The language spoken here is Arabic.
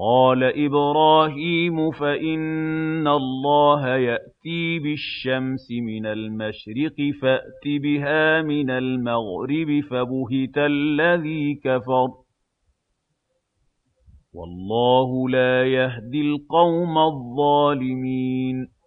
قَالَ إِبْرَاهِيمُ فَإِنَّ اللَّهَ يَأْتِي بِالشَّمْسِ مِنَ الْمَشْرِقِ فَأْتِ بِهَا مِنَ الْمَغْرِبِ فَبُهِتَ الَّذِي كَفَرَ ۗ وَاللَّهُ لَا يَهْدِي الْقَوْمَ الظَّالِمِينَ